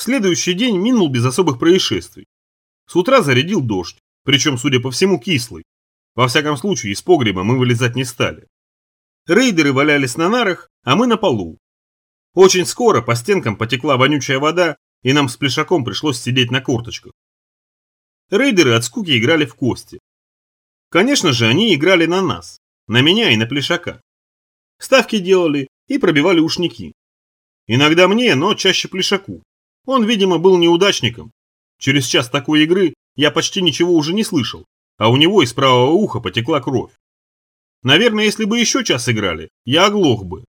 Следующий день минул без особых происшествий. С утра зарядил дождь, причем, судя по всему, кислый. Во всяком случае, из погреба мы вылезать не стали. Рейдеры валялись на нарах, а мы на полу. Очень скоро по стенкам потекла вонючая вода, и нам с плешаком пришлось сидеть на корточках. Рейдеры от скуки играли в кости. Конечно же, они играли на нас, на меня и на плешака. Ставки делали и пробивали ушники. Иногда мне, но чаще плешаку. Он, видимо, был неудачником. Через час такой игры я почти ничего уже не слышал, а у него из правого уха потекла кровь. Наверное, если бы еще час играли, я оглох бы.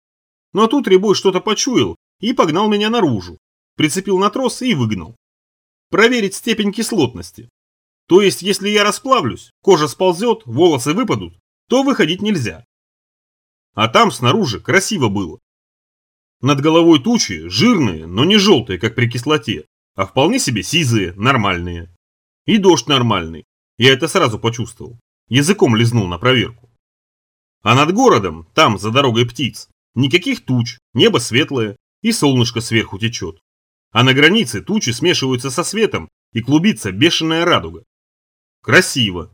Но тут Рябой что-то почуял и погнал меня наружу, прицепил на трос и выгнал. Проверить степень кислотности. То есть, если я расплавлюсь, кожа сползет, волосы выпадут, то выходить нельзя. А там снаружи красиво было. Над головой тучи, жирные, но не желтые, как при кислоте, а вполне себе сизые, нормальные. И дождь нормальный. Я это сразу почувствовал. Языком лизнул на проверку. А над городом, там, за дорогой птиц, никаких туч, небо светлое и солнышко сверху течет. А на границе тучи смешиваются со светом и клубится бешеная радуга. Красиво.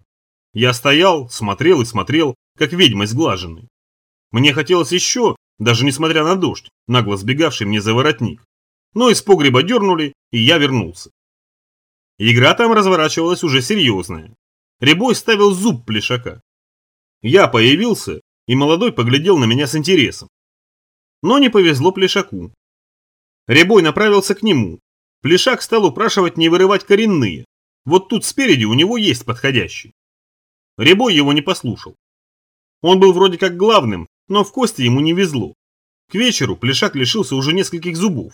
Я стоял, смотрел и смотрел, как ведьма сглаженный. Мне хотелось еще, даже несмотря на дождь, нагло сбегавший мне за воротник. Но из погреба дернули, и я вернулся. Игра там разворачивалась уже серьезная. Рябой ставил зуб плешака. Я появился, и молодой поглядел на меня с интересом. Но не повезло Плешаку. Рябой направился к нему. Плешак стал упрашивать не вырывать коренные. Вот тут спереди у него есть подходящий. Рябой его не послушал. Он был вроде как главным, но в кости ему не везло. К вечеру Плешак лишился уже нескольких зубов.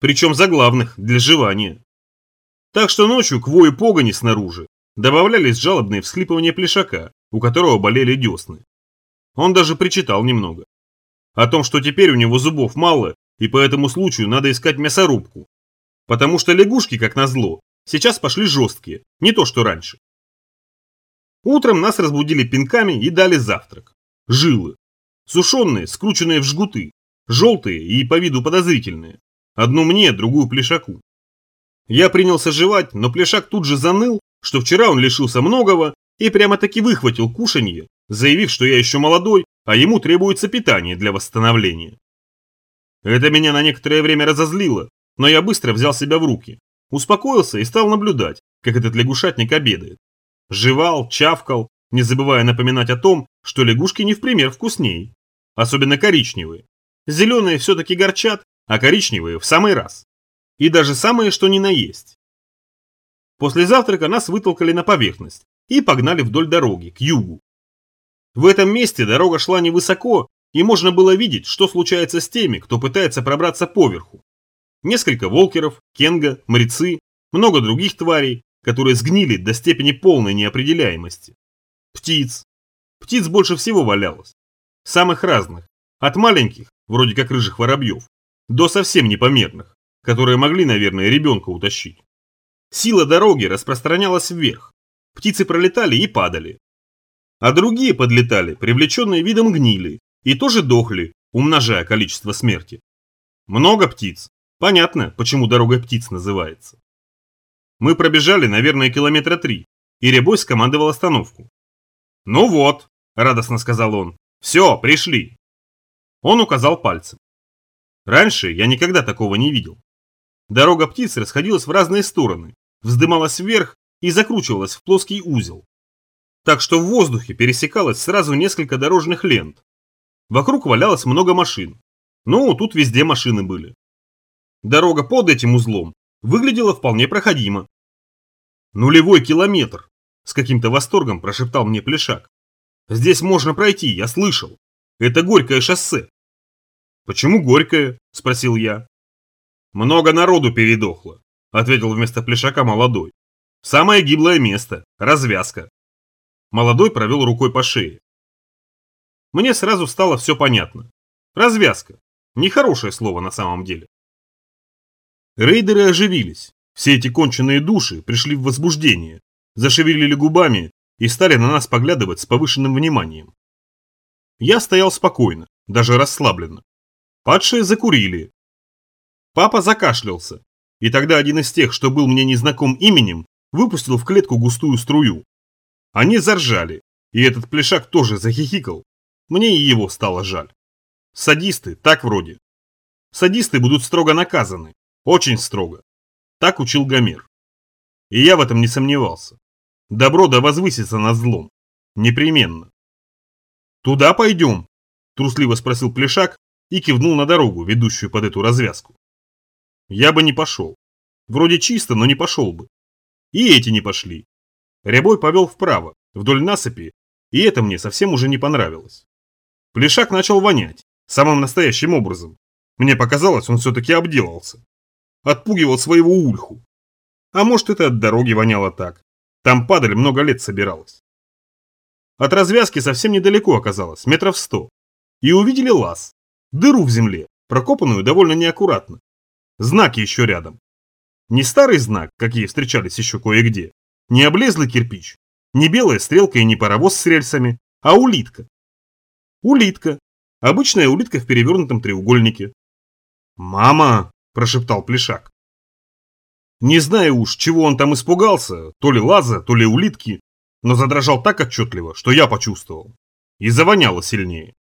Причем заглавных, для жевания. Так что ночью к вою погони снаружи добавлялись жалобные всхлипывания Плешака, у которого болели десны. Он даже причитал немного. О том, что теперь у него зубов мало, и по этому случаю надо искать мясорубку. Потому что лягушки, как назло, сейчас пошли жесткие, не то что раньше. Утром нас разбудили пинками и дали завтрак. Жилы. Сушеные, скрученные в жгуты. Желтые и по виду подозрительные. Одну мне, другую плешаку. Я принялся жевать, но плешак тут же заныл, что вчера он лишился многого и прямо-таки выхватил кушанье, заявив, что я еще молодой, а ему требуется питание для восстановления. Это меня на некоторое время разозлило, но я быстро взял себя в руки, успокоился и стал наблюдать, как этот лягушатник обедает. Жевал, чавкал, не забывая напоминать о том, что лягушки не в пример вкусней. Особенно коричневые. Зеленые все-таки горчат, а коричневые в самый раз. И даже самые, что ни на есть. После завтрака нас вытолкали на поверхность, и погнали вдоль дороги, к югу. В этом месте дорога шла невысоко, и можно было видеть, что случается с теми, кто пытается пробраться поверху. Несколько волкеров, кенга, мрецы, много других тварей, которые сгнили до степени полной неопределяемости. Птиц. Птиц больше всего валялось. Самых разных. От маленьких, вроде как рыжих воробьев, до совсем непомерных, которые могли, наверное, ребенка утащить. Сила дороги распространялась вверх, Птицы пролетали и падали. А другие подлетали, привлеченные видом гнили, и тоже дохли, умножая количество смерти. Много птиц. Понятно, почему дорога птиц называется. Мы пробежали, наверное, километра три, и Рябой скомандовал остановку. «Ну вот», – радостно сказал он, – «все, пришли». Он указал пальцем. Раньше я никогда такого не видел. Дорога птиц расходилась в разные стороны, вздымалась вверх и закручивалась в плоский узел. Так что в воздухе пересекалось сразу несколько дорожных лент. Вокруг валялось много машин. Ну, тут везде машины были. Дорога под этим узлом выглядела вполне проходимо. «Нулевой километр!» – с каким-то восторгом прошептал мне Плешак. «Здесь можно пройти, я слышал. Это Горькое шоссе». «Почему Горькое?» – спросил я. «Много народу передохло», – ответил вместо Плешака молодой. Самое гиблое место – развязка. Молодой провел рукой по шее. Мне сразу стало все понятно. Развязка. Нехорошее слово на самом деле. Рейдеры оживились. Все эти конченые души пришли в возбуждение, зашевелили губами и стали на нас поглядывать с повышенным вниманием. Я стоял спокойно, даже расслабленно. Падшие закурили. Папа закашлялся. И тогда один из тех, что был мне незнаком именем, выпустил в клетку густую струю. Они заржали, и этот плешак тоже захихикал. Мне и его стало жаль. Садисты, так вроде. Садисты будут строго наказаны. Очень строго. Так учил Гомер. И я в этом не сомневался. Добро да возвысится над злом. Непременно. «Туда пойдем?» – трусливо спросил Плешак и кивнул на дорогу, ведущую под эту развязку. Я бы не пошел. Вроде чисто, но не пошел бы. И эти не пошли. Рябой повел вправо, вдоль насыпи, и это мне совсем уже не понравилось. Плешак начал вонять, самым настоящим образом. Мне показалось, он все-таки обделался. Отпугивал своего ульху. А может, это от дороги воняло так. Там падаль много лет собиралась. От развязки совсем недалеко оказалось, метров сто. И увидели лаз. Дыру в земле, прокопанную довольно неаккуратно. Знаки еще рядом. Не старый знак, какие встречались еще кое-где. Не облезлый кирпич. Не белая стрелка и не паровоз с рельсами, а улитка. Улитка. Обычная улитка в перевернутом треугольнике. «Мама!» – прошептал Плешак. Не знаю уж, чего он там испугался, то ли лаза, то ли улитки, но задрожал так отчетливо, что я почувствовал. И завоняло сильнее.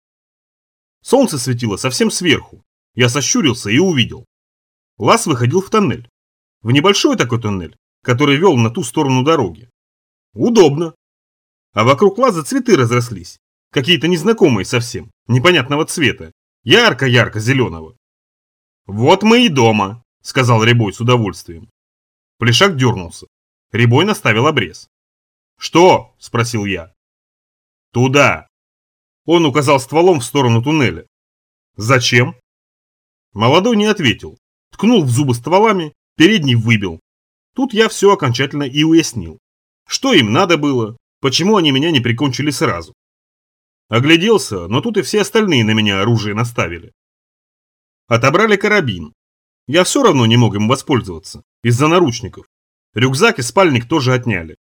Солнце светило совсем сверху. Я сощурился и увидел. Лаз выходил в тоннель. В небольшой такой тоннель, который вел на ту сторону дороги. Удобно. А вокруг лаза цветы разрослись. Какие-то незнакомые совсем, непонятного цвета. Ярко-ярко зеленого. «Вот мы и дома», — сказал Рябой с удовольствием. Плешак дернулся. Рябой наставил обрез. «Что?» – спросил я. «Туда!» Он указал стволом в сторону туннеля. «Зачем?» Молодой не ответил. Ткнул в зубы стволами, передний выбил. Тут я все окончательно и уяснил. Что им надо было, почему они меня не прикончили сразу. Огляделся, но тут и все остальные на меня оружие наставили. Отобрали карабин. Я все равно не мог им воспользоваться, из-за наручников. Рюкзак и спальник тоже отняли.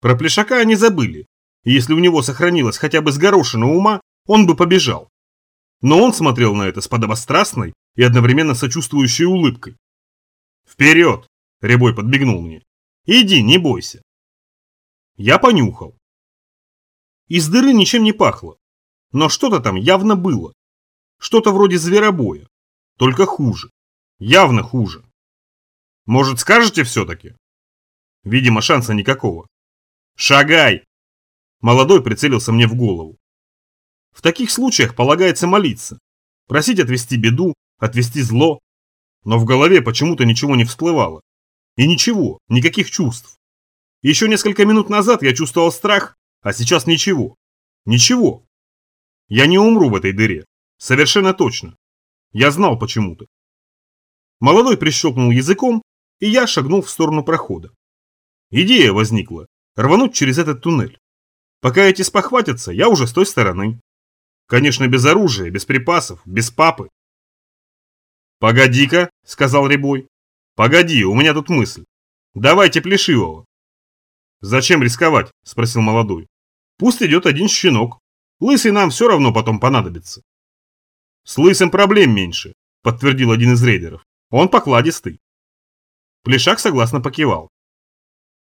Про Плешака они забыли, и если у него сохранилось хотя бы с горошина ума, он бы побежал. Но он смотрел на это с подобострастной и одновременно сочувствующей улыбкой. «Вперед!» – Рябой подбегнул мне. «Иди, не бойся!» Я понюхал. Из дыры ничем не пахло, но что-то там явно было. Что-то вроде зверобоя, только хуже. Явно хуже. Может, скажете все-таки? Видимо, шанса никакого. «Шагай!» Молодой прицелился мне в голову. В таких случаях полагается молиться, просить отвести беду, отвести зло. Но в голове почему-то ничего не всплывало. И ничего, никаких чувств. Еще несколько минут назад я чувствовал страх, а сейчас ничего. Ничего. Я не умру в этой дыре. Совершенно точно. Я знал почему-то. Молодой прищелкнул языком, и я шагнул в сторону прохода. Идея возникла рвануть через этот туннель. Пока эти спохватятся, я уже с той стороны. Конечно, без оружия, без припасов, без папы. «Погоди-ка», — сказал Рябой. «Погоди, у меня тут мысль. Давайте плешивого». «Зачем рисковать?» – спросил молодой. «Пусть идет один щенок. Лысый нам все равно потом понадобится». «С лысым проблем меньше», – подтвердил один из рейдеров. «Он покладистый». Плешак согласно покивал.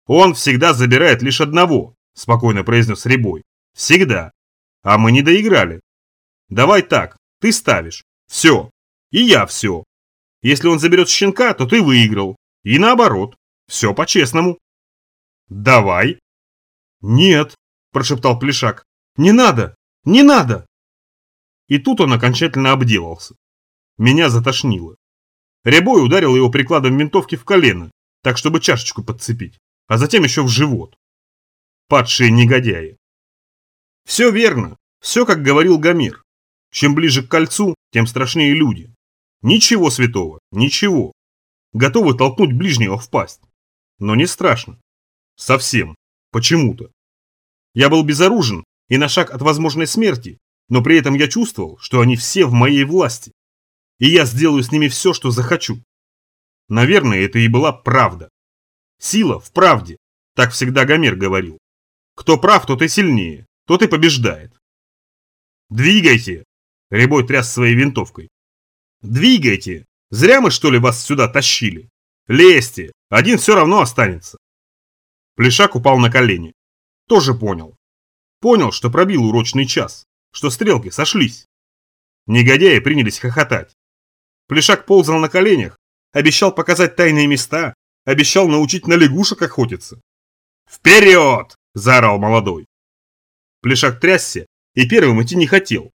«Он всегда забирает лишь одного», – спокойно произнес Рябой. «Всегда. А мы не доиграли. Давай так, ты ставишь. Все. И я все. Если он заберет щенка, то ты выиграл. И наоборот. Все по-честному». «Давай». «Нет», – прошептал Плешак. «Не надо! Не надо!» И тут он окончательно обделался. Меня затошнило. Рябой ударил его прикладом винтовки в колено, так чтобы чашечку подцепить а затем еще в живот. Падшие негодяи. Все верно, все как говорил Гомер. Чем ближе к кольцу, тем страшнее люди. Ничего святого, ничего. Готовы толкнуть ближнего в пасть. Но не страшно. Совсем. Почему-то. Я был безоружен и на шаг от возможной смерти, но при этом я чувствовал, что они все в моей власти. И я сделаю с ними все, что захочу. Наверное, это и была правда. Сила в правде, так всегда Гомер говорил. Кто прав, тот и сильнее, тот и побеждает. «Двигайте!» – Рябой тряс своей винтовкой. «Двигайте! Зря мы, что ли, вас сюда тащили? Лезьте, один все равно останется. Плешак упал на колени. Тоже понял. Понял, что пробил урочный час, что стрелки сошлись. Негодяи принялись хохотать. Плешак ползал на коленях, обещал показать тайные места, обещал научить на лягушек охотиться. «Вперед!» – заорал молодой. Плешак трясся и первым идти не хотел.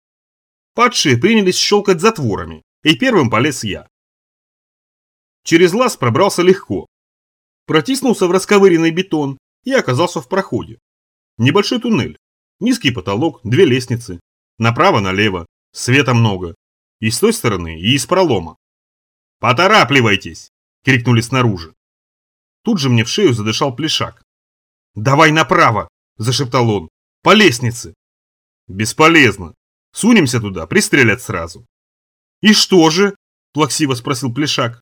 Падшие принялись щелкать затворами, и первым полез я. Через лаз пробрался легко. Протиснулся в расковыренный бетон и оказался в проходе. Небольшой туннель, низкий потолок, две лестницы. Направо-налево, света много. И с той стороны, и из пролома. «Поторапливайтесь!» – крикнули снаружи. Тут же мне в шею задышал плешак. «Давай направо!» – зашептал он. «По лестнице!» «Бесполезно. Сунемся туда, пристрелят сразу». «И что же?» – плаксиво спросил плешак.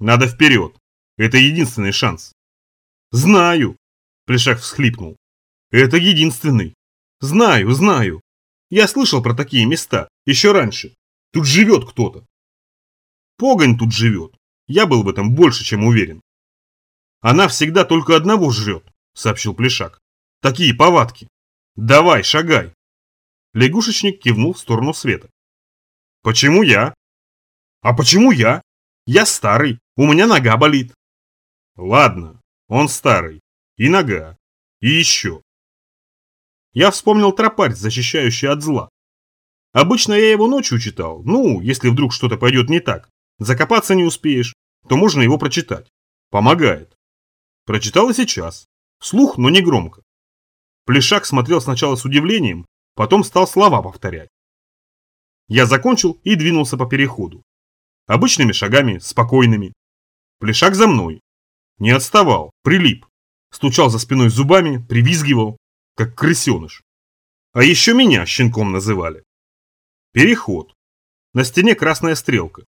«Надо вперед. Это единственный шанс». «Знаю!» – плешак всхлипнул. «Это единственный. Знаю, знаю. Я слышал про такие места еще раньше. Тут живет кто-то. Погонь тут живет. Я был в этом больше, чем уверен. Она всегда только одного жрет, сообщил Плешак. Такие повадки. Давай, шагай. Лягушечник кивнул в сторону света. Почему я? А почему я? Я старый, у меня нога болит. Ладно, он старый. И нога. И еще. Я вспомнил тропарь, защищающий от зла. Обычно я его ночью читал, ну, если вдруг что-то пойдет не так. Закопаться не успеешь, то можно его прочитать. Помогает. Прочитал и сейчас. Слух, но не громко. Плешак смотрел сначала с удивлением, потом стал слова повторять. Я закончил и двинулся по переходу. Обычными шагами, спокойными. Плешак за мной. Не отставал, прилип. Стучал за спиной зубами, привизгивал, как крысеныш. А еще меня щенком называли. Переход. На стене красная стрелка.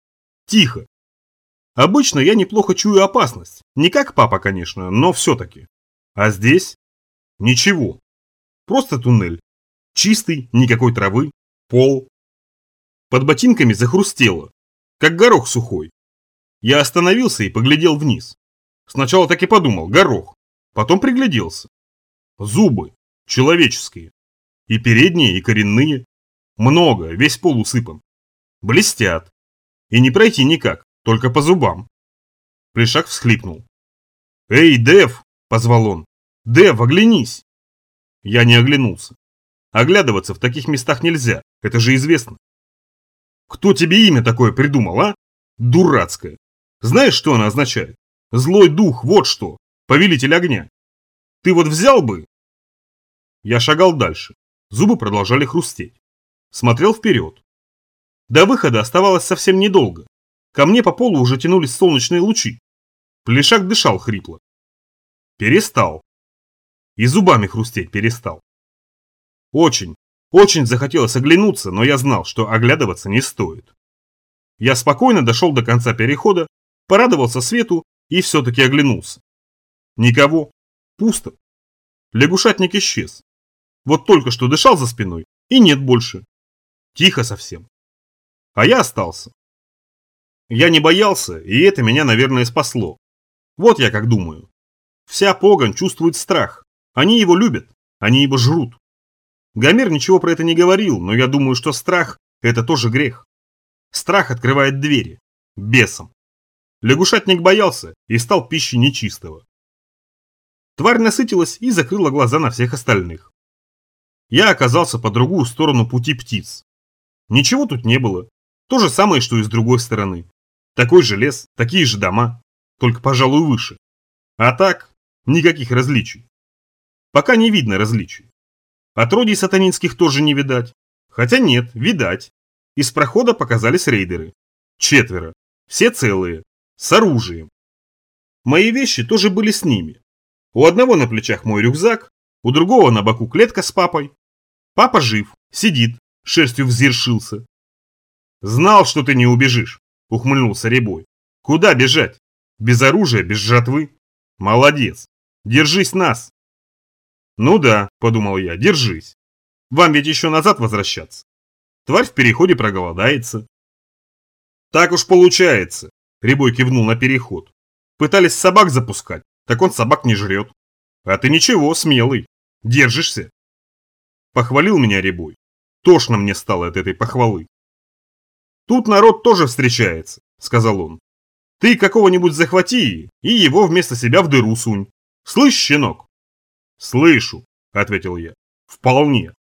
Тихо. Обычно я неплохо чую опасность. Не как папа, конечно, но все-таки. А здесь? Ничего. Просто туннель. Чистый, никакой травы, пол. Под ботинками захрустело, как горох сухой. Я остановился и поглядел вниз. Сначала так и подумал, горох. Потом пригляделся. Зубы. Человеческие. И передние, и коренные. Много, весь пол усыпан. Блестят. И не пройти никак, только по зубам. Плешак всхлипнул. «Эй, Дев!» – позвал он. «Дев, оглянись!» Я не оглянулся. Оглядываться в таких местах нельзя, это же известно. Кто тебе имя такое придумал, а? Дурацкое. Знаешь, что оно означает? Злой дух, вот что, повелитель огня. Ты вот взял бы... Я шагал дальше. Зубы продолжали хрустеть. Смотрел вперед. До выхода оставалось совсем недолго. Ко мне по полу уже тянулись солнечные лучи. Плешак дышал хрипло. Перестал. И зубами хрустеть перестал. Очень, очень захотелось оглянуться, но я знал, что оглядываться не стоит. Я спокойно дошел до конца перехода, порадовался свету и все-таки оглянулся. Никого. Пусто. Лягушатник исчез. Вот только что дышал за спиной, и нет больше. Тихо совсем. А я остался. Я не боялся, и это меня, наверное, спасло. Вот я как думаю. Вся погонь чувствует страх. Они его любят, они его жрут. Гомер ничего про это не говорил, но я думаю, что страх – это тоже грех. Страх открывает двери. Бесом. Лягушатник боялся и стал пищей нечистого. Тварь насытилась и закрыла глаза на всех остальных. Я оказался по другую сторону пути птиц. Ничего тут не было. То же самое, что и с другой стороны. Такой же лес, такие же дома, только, пожалуй, выше. А так, никаких различий. Пока не видно различий. Отродий сатанинских тоже не видать. Хотя нет, видать. Из прохода показались рейдеры. Четверо. Все целые. С оружием. Мои вещи тоже были с ними. У одного на плечах мой рюкзак, у другого на боку клетка с папой. Папа жив, сидит, шерстью взъершился. «Знал, что ты не убежишь», – ухмыльнулся Рябой. «Куда бежать? Без оружия, без жатвы? Молодец. Держись нас». «Ну да», – подумал я, – «держись. Вам ведь еще назад возвращаться. Тварь в переходе проголодается». «Так уж получается», – Рябой кивнул на переход. Пытались собак запускать, так он собак не жрет. А ты ничего, смелый. Держишься. Похвалил меня Рябой. Тошно мне стало от этой похвалы. Тут народ тоже встречается, сказал он. Ты какого-нибудь захвати и его вместо себя в дыру сунь. Слышь, щенок? Слышу, ответил я. Вполне.